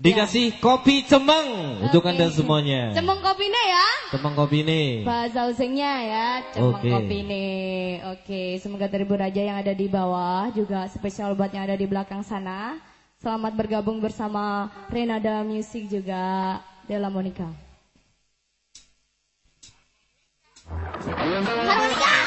Dikasih ya. kopi cemeng okay. untuk anda semuanya. Cemeng kopi ini ya? Cemeng kopi ini. Bahasa usingnya ya, cemeng okay. kopi ini. Oke, okay. semoga terhibur aja yang ada di bawah juga spesial buat yang ada di belakang sana. Selamat bergabung bersama Renada Music juga Della Monica. Monica.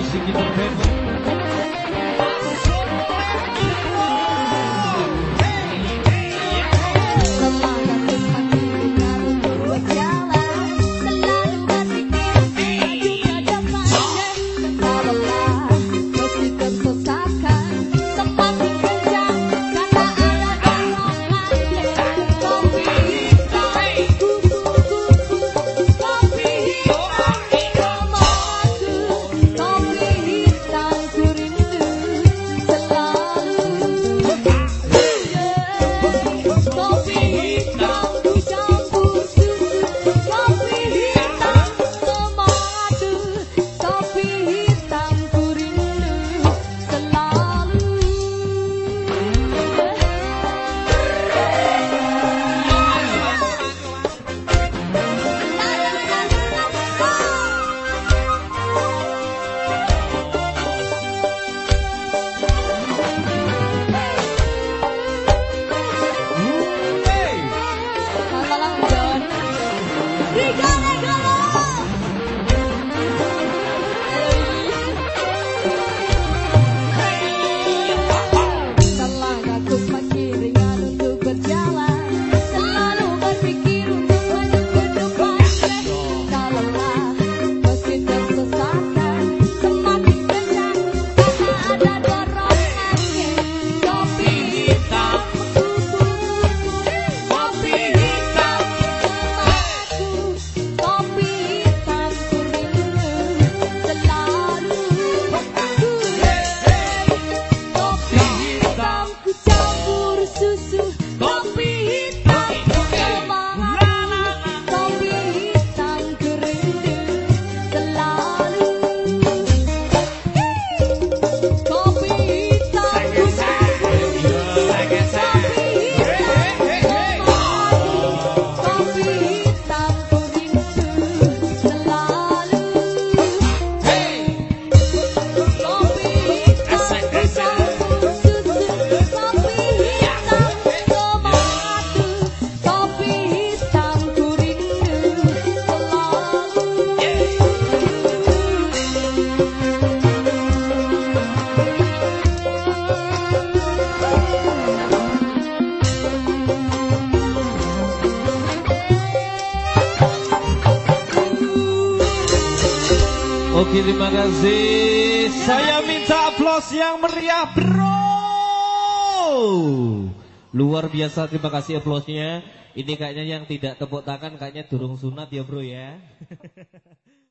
music in. Oke terima kasih. Saya minta aplaus yang meriah bro. Luar biasa terima kasih aplausnya. Ini kayaknya yang tidak tepuk tangan kayaknya durung sunat ya bro ya.